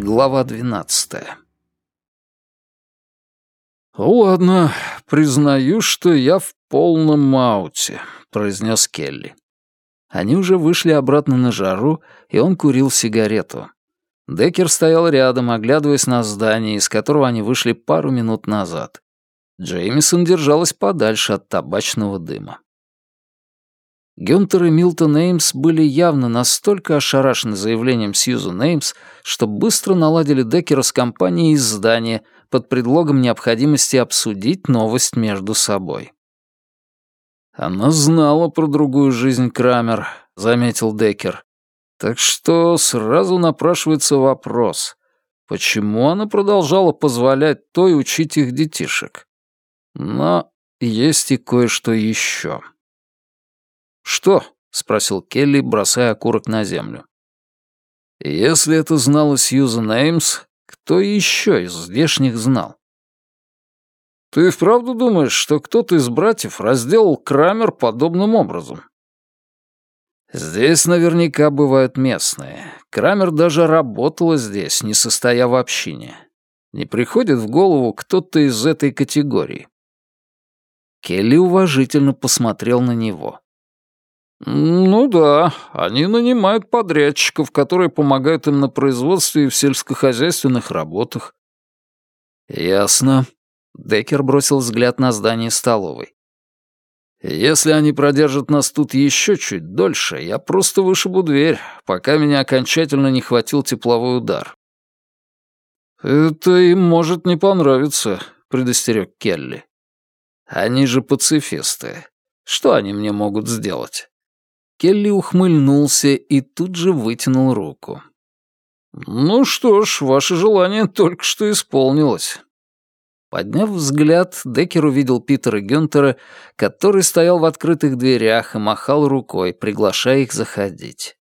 Глава двенадцатая. «Ладно, признаю, что я в полном мауте», — произнес Келли. Они уже вышли обратно на жару, и он курил сигарету. Деккер стоял рядом, оглядываясь на здание, из которого они вышли пару минут назад. Джеймисон держалась подальше от табачного дыма. Гюнтер и Милтон Эймс были явно настолько ошарашены заявлением Сьюзен Эймс, что быстро наладили Деккера с компанией из здания под предлогом необходимости обсудить новость между собой. «Она знала про другую жизнь Крамер», — заметил Деккер. «Так что сразу напрашивается вопрос, почему она продолжала позволять той учить их детишек? Но есть и кое-что еще». «Что?» — спросил Келли, бросая окурок на землю. «Если это знала Сьюзен Эймс, кто еще из здешних знал?» «Ты вправду думаешь, что кто-то из братьев разделал Крамер подобным образом?» «Здесь наверняка бывают местные. Крамер даже работала здесь, не состоя в общине. Не приходит в голову кто-то из этой категории?» Келли уважительно посмотрел на него. «Ну да, они нанимают подрядчиков, которые помогают им на производстве и в сельскохозяйственных работах». «Ясно». Деккер бросил взгляд на здание столовой. «Если они продержат нас тут еще чуть дольше, я просто вышибу дверь, пока меня окончательно не хватил тепловой удар». «Это им может не понравиться», — предостерег Келли. «Они же пацифисты. Что они мне могут сделать?» Келли ухмыльнулся и тут же вытянул руку. «Ну что ж, ваше желание только что исполнилось». Подняв взгляд, Деккер увидел Питера Гюнтера, который стоял в открытых дверях и махал рукой, приглашая их заходить.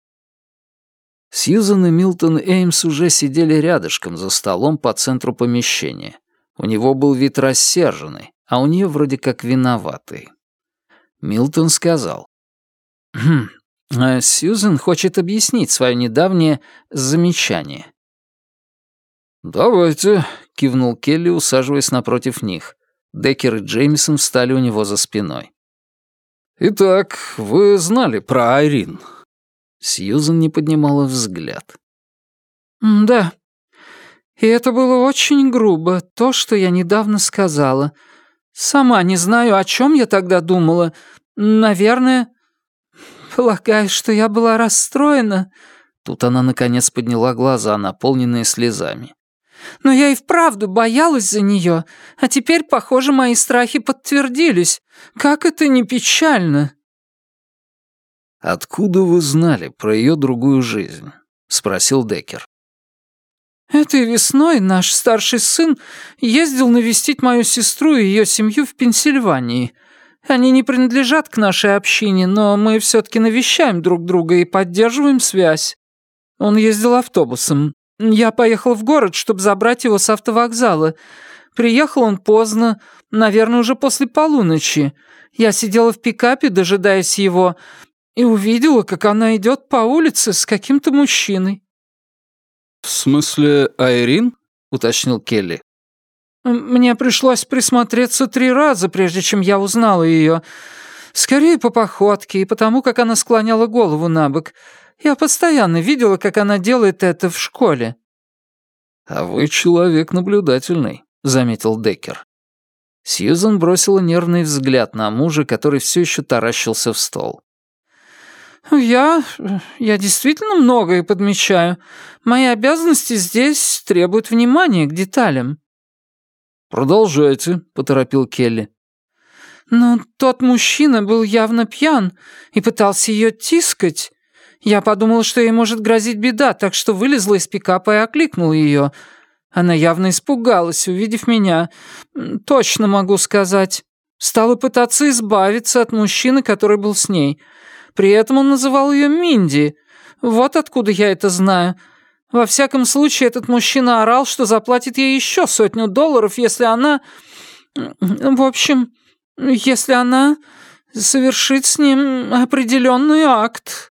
Сьюзан и Милтон Эймс уже сидели рядышком за столом по центру помещения. У него был вид рассерженный, а у нее вроде как виноватый. Милтон сказал. Хм. А Сьюзен хочет объяснить свое недавнее замечание. «Давайте», — кивнул Келли, усаживаясь напротив них. Деккер и Джеймисон встали у него за спиной. «Итак, вы знали про Айрин?» Сьюзен не поднимала взгляд. «Да. И это было очень грубо, то, что я недавно сказала. Сама не знаю, о чем я тогда думала. Наверное, Полагаю, что я была расстроена». Тут она, наконец, подняла глаза, наполненные слезами. «Но я и вправду боялась за нее, а теперь, похоже, мои страхи подтвердились. Как это не печально!» «Откуда вы знали про ее другую жизнь?» — спросил Деккер. «Этой весной наш старший сын ездил навестить мою сестру и ее семью в Пенсильвании. Они не принадлежат к нашей общине, но мы все-таки навещаем друг друга и поддерживаем связь. Он ездил автобусом. Я поехал в город, чтобы забрать его с автовокзала. Приехал он поздно, наверное, уже после полуночи. Я сидела в пикапе, дожидаясь его, и увидела, как она идет по улице с каким-то мужчиной. «В смысле, Айрин?» — уточнил Келли. Мне пришлось присмотреться три раза, прежде чем я узнала ее. Скорее по походке и потому, как она склоняла голову на бок. Я постоянно видела, как она делает это в школе». «А вы человек наблюдательный», — заметил Деккер. Сьюзан бросила нервный взгляд на мужа, который все еще таращился в стол. «Я... я действительно многое подмечаю. Мои обязанности здесь требуют внимания к деталям». «Продолжайте», — поторопил Келли. «Но тот мужчина был явно пьян и пытался ее тискать. Я подумал, что ей может грозить беда, так что вылезла из пикапа и окликнул ее. Она явно испугалась, увидев меня. Точно могу сказать. Стала пытаться избавиться от мужчины, который был с ней. При этом он называл ее Минди. Вот откуда я это знаю. Во всяком случае, этот мужчина орал, что заплатит ей еще сотню долларов, если она... В общем, если она совершит с ним определенный акт».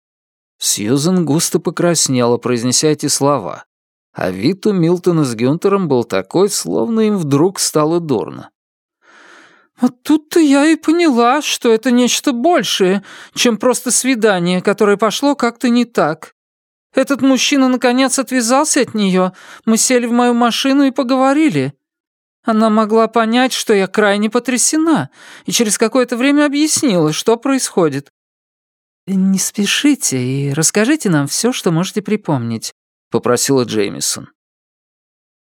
Сьюзен густо покраснела, произнеся эти слова. А вид у Милтона с Гюнтером был такой, словно им вдруг стало дурно. «Вот тут-то я и поняла, что это нечто большее, чем просто свидание, которое пошло как-то не так. Этот мужчина наконец отвязался от нее, мы сели в мою машину и поговорили. Она могла понять, что я крайне потрясена, и через какое-то время объяснила, что происходит. «Не спешите и расскажите нам все, что можете припомнить», — попросила Джеймисон.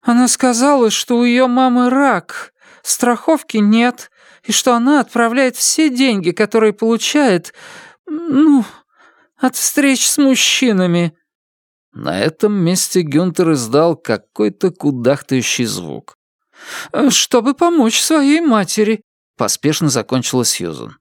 «Она сказала, что у ее мамы рак, страховки нет, и что она отправляет все деньги, которые получает, ну, от встреч с мужчинами». На этом месте Гюнтер издал какой-то кудахтающий звук. «Чтобы помочь своей матери», — поспешно закончила Сьюзан.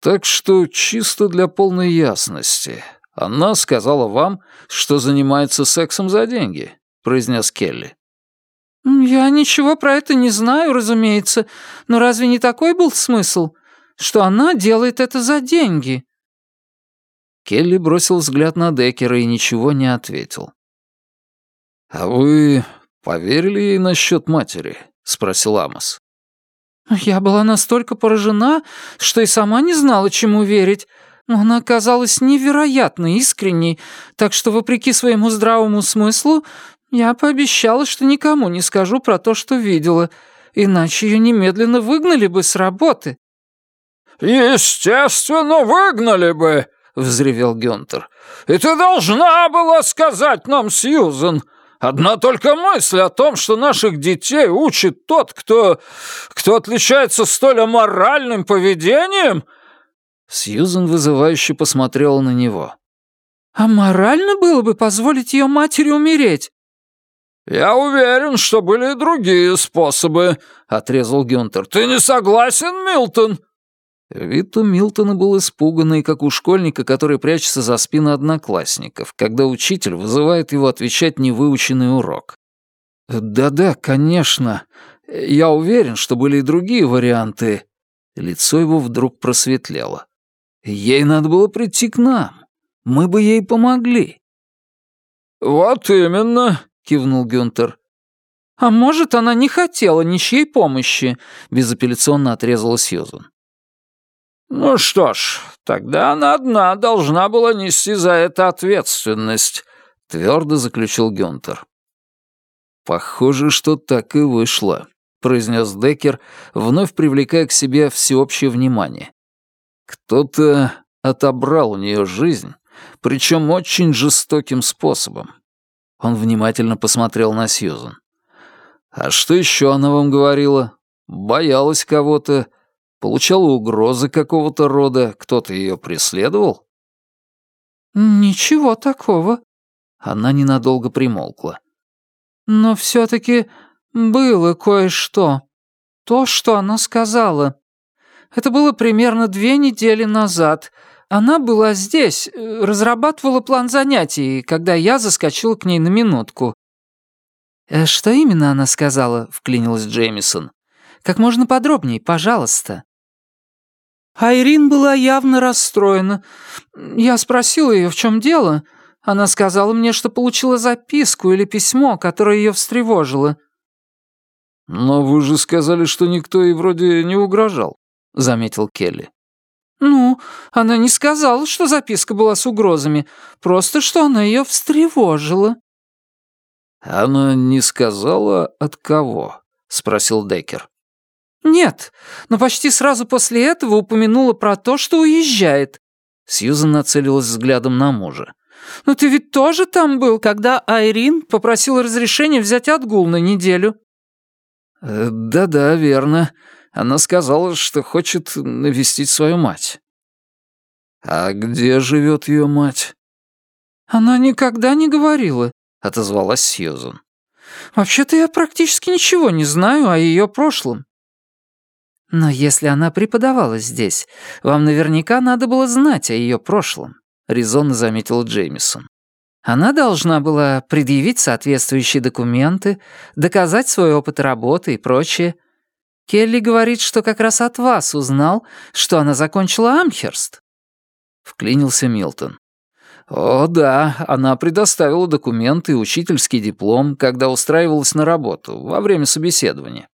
Так что чисто для полной ясности. Она сказала вам, что занимается сексом за деньги, произнес Келли. Я ничего про это не знаю, разумеется, но разве не такой был смысл, что она делает это за деньги? Келли бросил взгляд на Деккера и ничего не ответил. «А вы поверили ей насчет матери?» — спросил Амос. Я была настолько поражена, что и сама не знала, чему верить. Но она оказалась невероятно искренней, так что, вопреки своему здравому смыслу, я пообещала, что никому не скажу про то, что видела, иначе ее немедленно выгнали бы с работы». «Естественно, выгнали бы!» — взревел Гюнтер. «И ты должна была сказать нам, Сьюзен, Одна только мысль о том, что наших детей учит тот, кто... кто отличается столь аморальным поведением...» Сьюзен вызывающе посмотрела на него. «А морально было бы позволить ее матери умереть?» «Я уверен, что были и другие способы», — отрезал Гюнтер. «Ты не согласен, Милтон?» Вид у Милтона был испуганный, как у школьника, который прячется за спину одноклассников, когда учитель вызывает его отвечать невыученный урок. «Да-да, конечно. Я уверен, что были и другие варианты». Лицо его вдруг просветлело. «Ей надо было прийти к нам. Мы бы ей помогли». «Вот именно», — кивнул Гюнтер. «А может, она не хотела ничьей помощи», — безапелляционно отрезала Сьюзан. «Ну что ж, тогда она одна должна была нести за это ответственность», — твердо заключил Гюнтер. «Похоже, что так и вышло», — произнес Деккер, вновь привлекая к себе всеобщее внимание. «Кто-то отобрал у нее жизнь, причем очень жестоким способом». Он внимательно посмотрел на Сьюзан. «А что еще она вам говорила? Боялась кого-то Получала угрозы какого-то рода? Кто-то ее преследовал? Ничего такого. Она ненадолго примолкла. Но все-таки было кое-что. То, что она сказала. Это было примерно две недели назад. Она была здесь, э, разрабатывала план занятий, когда я заскочил к ней на минутку. «Э, «Что именно она сказала?» — вклинилась Джеймисон. «Как можно подробнее, пожалуйста». Айрин была явно расстроена. Я спросила ее, в чем дело. Она сказала мне, что получила записку или письмо, которое ее встревожило. «Но вы же сказали, что никто ей вроде не угрожал», — заметил Келли. «Ну, она не сказала, что записка была с угрозами, просто что она ее встревожила». «Она не сказала, от кого?» — спросил Деккер. «Нет, но почти сразу после этого упомянула про то, что уезжает». Сьюзан нацелилась взглядом на мужа. «Но ты ведь тоже там был, когда Айрин попросила разрешения взять отгул на неделю?» э, «Да-да, верно. Она сказала, что хочет навестить свою мать». «А где живет ее мать?» «Она никогда не говорила», — отозвалась Сьюзан. «Вообще-то я практически ничего не знаю о ее прошлом. Но если она преподавала здесь, вам наверняка надо было знать о ее прошлом, резонно заметила Джеймисон. Она должна была предъявить соответствующие документы, доказать свой опыт работы и прочее. Келли говорит, что как раз от вас узнал, что она закончила Амхерст. Вклинился Милтон. О, да, она предоставила документы и учительский диплом, когда устраивалась на работу, во время собеседования.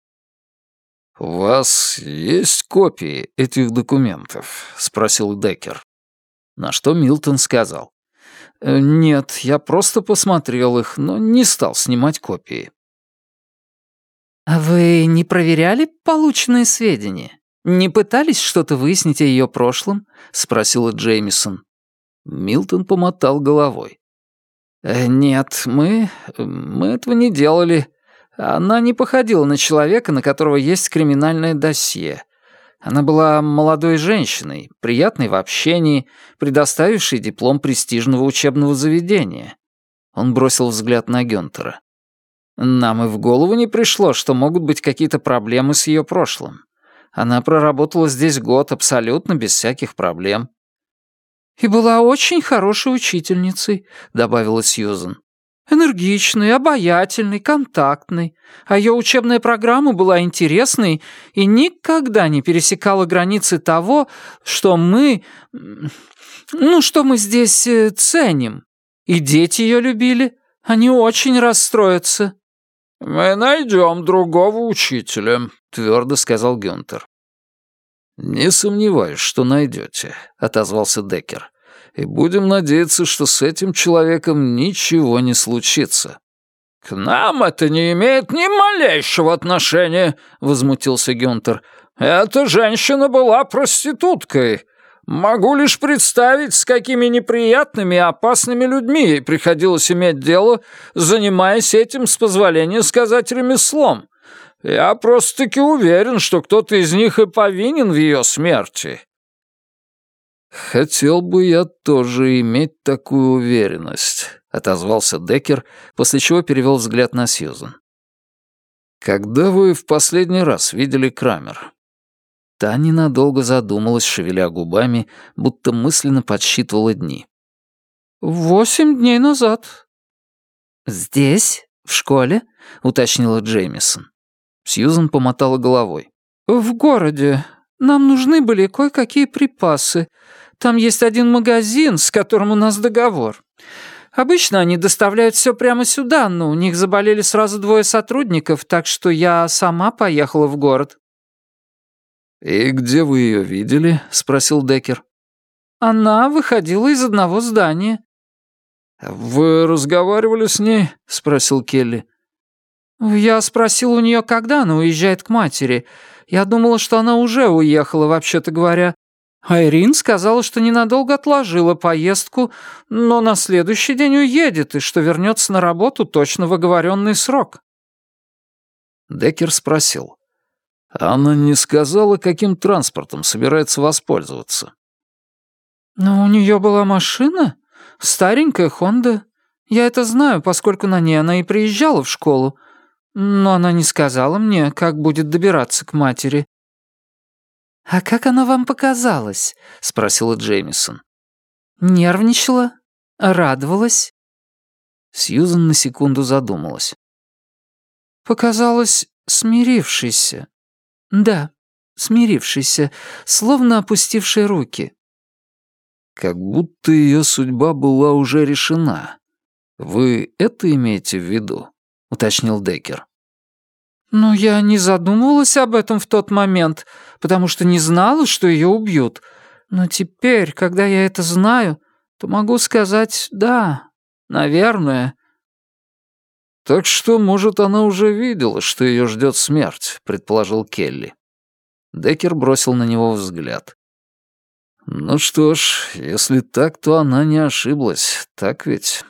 «У вас есть копии этих документов?» — спросил Деккер. На что Милтон сказал. «Э, «Нет, я просто посмотрел их, но не стал снимать копии». «А вы не проверяли полученные сведения? Не пытались что-то выяснить о ее прошлом?» — спросила Джеймисон. Милтон помотал головой. «Э, «Нет, мы... мы этого не делали. Она не походила на человека, на которого есть криминальное досье. Она была молодой женщиной, приятной в общении, предоставившей диплом престижного учебного заведения». Он бросил взгляд на Гюнтера. «Нам и в голову не пришло, что могут быть какие-то проблемы с ее прошлым. Она проработала здесь год абсолютно без всяких проблем. «И была очень хорошей учительницей», — добавила Сьюзен. «Энергичной, обаятельной, контактной. А ее учебная программа была интересной и никогда не пересекала границы того, что мы... Ну, что мы здесь э, ценим. И дети ее любили. Они очень расстроятся». «Мы найдем другого учителя», — твердо сказал Гюнтер. «Не сомневаюсь, что найдете», — отозвался Деккер. «И будем надеяться, что с этим человеком ничего не случится». «К нам это не имеет ни малейшего отношения», — возмутился Гюнтер. «Эта женщина была проституткой. Могу лишь представить, с какими неприятными и опасными людьми ей приходилось иметь дело, занимаясь этим, с позволения сказать, ремеслом. Я просто-таки уверен, что кто-то из них и повинен в ее смерти». «Хотел бы я тоже иметь такую уверенность», — отозвался Деккер, после чего перевел взгляд на Сьюзан. «Когда вы в последний раз видели Крамер?» Та ненадолго задумалась, шевеля губами, будто мысленно подсчитывала дни. «Восемь дней назад». «Здесь? В школе?» — уточнила Джеймисон. Сьюзан помотала головой. «В городе. Нам нужны были кое-какие припасы. Там есть один магазин, с которым у нас договор. Обычно они доставляют все прямо сюда, но у них заболели сразу двое сотрудников, так что я сама поехала в город». «И где вы ее видели?» — спросил Деккер. «Она выходила из одного здания». «Вы разговаривали с ней?» — спросил Келли. «Я спросил у нее, когда она уезжает к матери. Я думала, что она уже уехала, вообще-то говоря. Айрин сказала, что ненадолго отложила поездку, но на следующий день уедет и что вернется на работу точно в оговоренный срок». Деккер спросил. «Она не сказала, каким транспортом собирается воспользоваться?» «Но у нее была машина? Старенькая Хонда. Я это знаю, поскольку на ней она и приезжала в школу. Но она не сказала мне, как будет добираться к матери». «А как она вам показалась?» — спросила Джеймисон. «Нервничала? Радовалась?» Сьюзан на секунду задумалась. «Показалась смирившейся. Да, смирившейся, словно опустившей руки». «Как будто ее судьба была уже решена. Вы это имеете в виду?» — уточнил Деккер. «Ну, я не задумывалась об этом в тот момент, потому что не знала, что ее убьют. Но теперь, когда я это знаю, то могу сказать «да, наверное». «Так что, может, она уже видела, что ее ждет смерть», — предположил Келли. Деккер бросил на него взгляд. «Ну что ж, если так, то она не ошиблась, так ведь?»